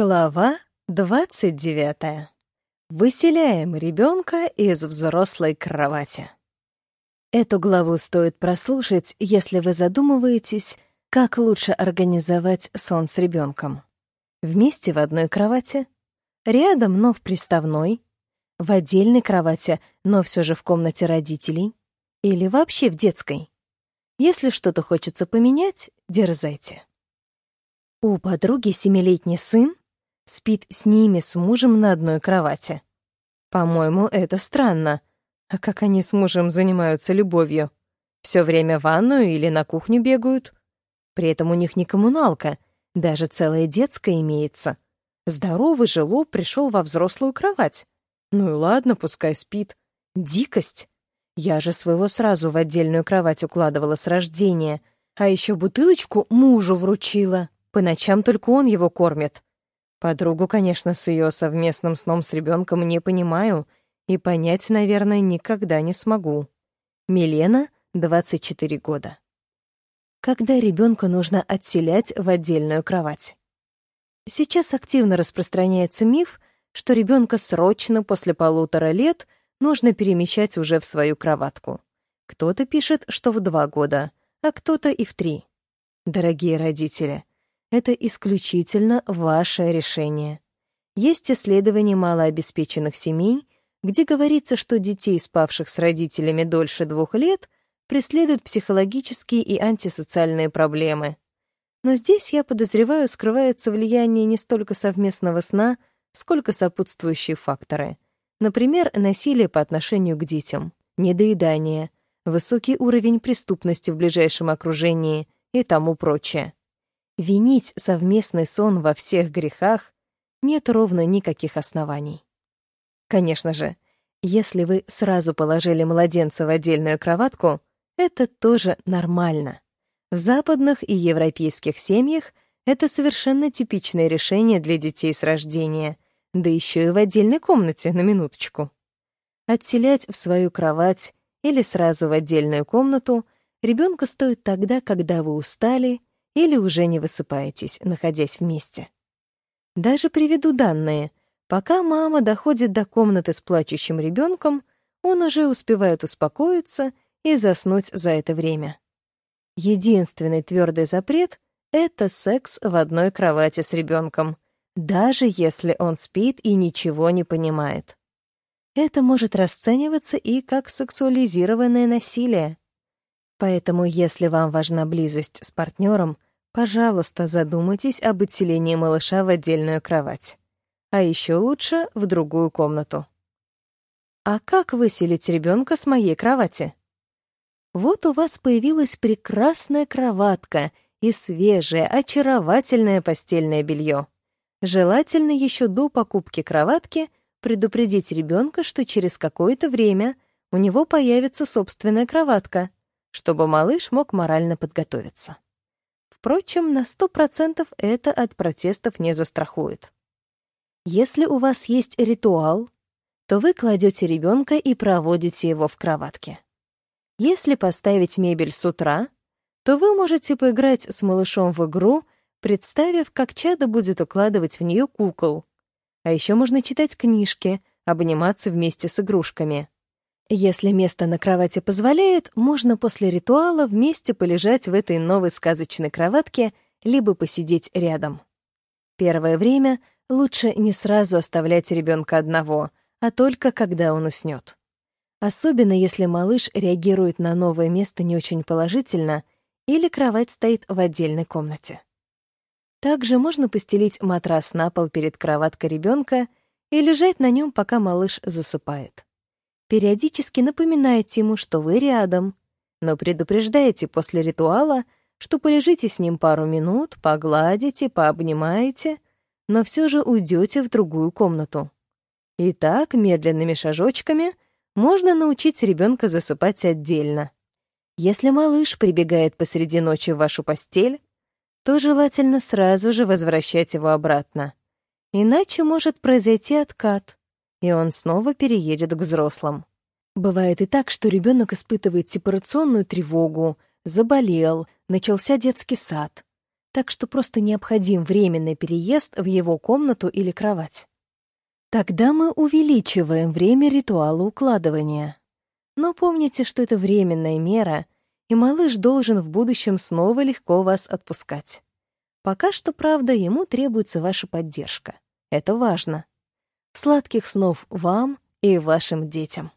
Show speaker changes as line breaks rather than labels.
Глава 29. Выселяем ребенка из взрослой кровати. Эту главу стоит прослушать, если вы задумываетесь, как лучше организовать сон с ребенком. Вместе в одной кровати, рядом, но в приставной, в отдельной кровати, но все же в комнате родителей, или вообще в детской. Если что-то хочется поменять, дерзайте. У подруги семилетний сын спит с ними с мужем на одной кровати. По-моему, это странно. А как они с мужем занимаются любовью? Все время в ванную или на кухню бегают? При этом у них не коммуналка, даже целая детская имеется. Здоровый же лоб пришел во взрослую кровать. Ну и ладно, пускай спит. Дикость. Я же своего сразу в отдельную кровать укладывала с рождения, а еще бутылочку мужу вручила. По ночам только он его кормит. Подругу, конечно, с ее совместным сном с ребенком не понимаю и понять, наверное, никогда не смогу. Милена, 24 года. Когда ребенка нужно отселять в отдельную кровать? Сейчас активно распространяется миф, что ребенка срочно после полутора лет нужно перемещать уже в свою кроватку. Кто-то пишет, что в два года, а кто-то и в три. Дорогие родители, это исключительно ваше решение. Есть исследования малообеспеченных семей, где говорится, что детей, спавших с родителями дольше двух лет, преследуют психологические и антисоциальные проблемы. Но здесь, я подозреваю, скрывается влияние не столько совместного сна, сколько сопутствующие факторы. Например, насилие по отношению к детям, недоедание, высокий уровень преступности в ближайшем окружении и тому прочее. Винить совместный сон во всех грехах нет ровно никаких оснований. Конечно же, если вы сразу положили младенца в отдельную кроватку, это тоже нормально. В западных и европейских семьях это совершенно типичное решение для детей с рождения, да еще и в отдельной комнате, на минуточку. Отселять в свою кровать или сразу в отдельную комнату ребенка стоит тогда, когда вы устали или уже не высыпаетесь, находясь вместе. Даже приведу данные. Пока мама доходит до комнаты с плачущим ребенком, он уже успевает успокоиться и заснуть за это время. Единственный твердый запрет — это секс в одной кровати с ребенком, даже если он спит и ничего не понимает. Это может расцениваться и как сексуализированное насилие. Поэтому, если вам важна близость с партнером, пожалуйста, задумайтесь об отселении малыша в отдельную кровать. А еще лучше — в другую комнату. А как выселить ребенка с моей кровати? Вот у вас появилась прекрасная кроватка и свежее, очаровательное постельное белье. Желательно еще до покупки кроватки предупредить ребенка, что через какое-то время у него появится собственная кроватка, чтобы малыш мог морально подготовиться. Впрочем, на 100% это от протестов не застрахует. Если у вас есть ритуал, то вы кладете ребенка и проводите его в кроватке. Если поставить мебель с утра, то вы можете поиграть с малышом в игру, представив, как чадо будет укладывать в нее кукол. А еще можно читать книжки, обниматься вместе с игрушками. Если место на кровати позволяет, можно после ритуала вместе полежать в этой новой сказочной кроватке, либо посидеть рядом. Первое время лучше не сразу оставлять ребенка одного, а только когда он уснет. Особенно если малыш реагирует на новое место не очень положительно или кровать стоит в отдельной комнате. Также можно постелить матрас на пол перед кроваткой ребенка и лежать на нем, пока малыш засыпает. Периодически напоминайте ему, что вы рядом, но предупреждаете после ритуала, что полежите с ним пару минут, погладите, пообнимаете, но все же уйдете в другую комнату. И так, медленными шажочками, можно научить ребенка засыпать отдельно. Если малыш прибегает посреди ночи в вашу постель, то желательно сразу же возвращать его обратно. Иначе может произойти откат и он снова переедет к взрослым. Бывает и так, что ребенок испытывает сепарационную тревогу, заболел, начался детский сад. так что просто необходим временный переезд в его комнату или кровать. Тогда мы увеличиваем время ритуала укладывания. Но помните, что это временная мера, и малыш должен в будущем снова легко вас отпускать. Пока что, правда, ему требуется ваша поддержка. Это важно. Сладких снов вам и вашим детям.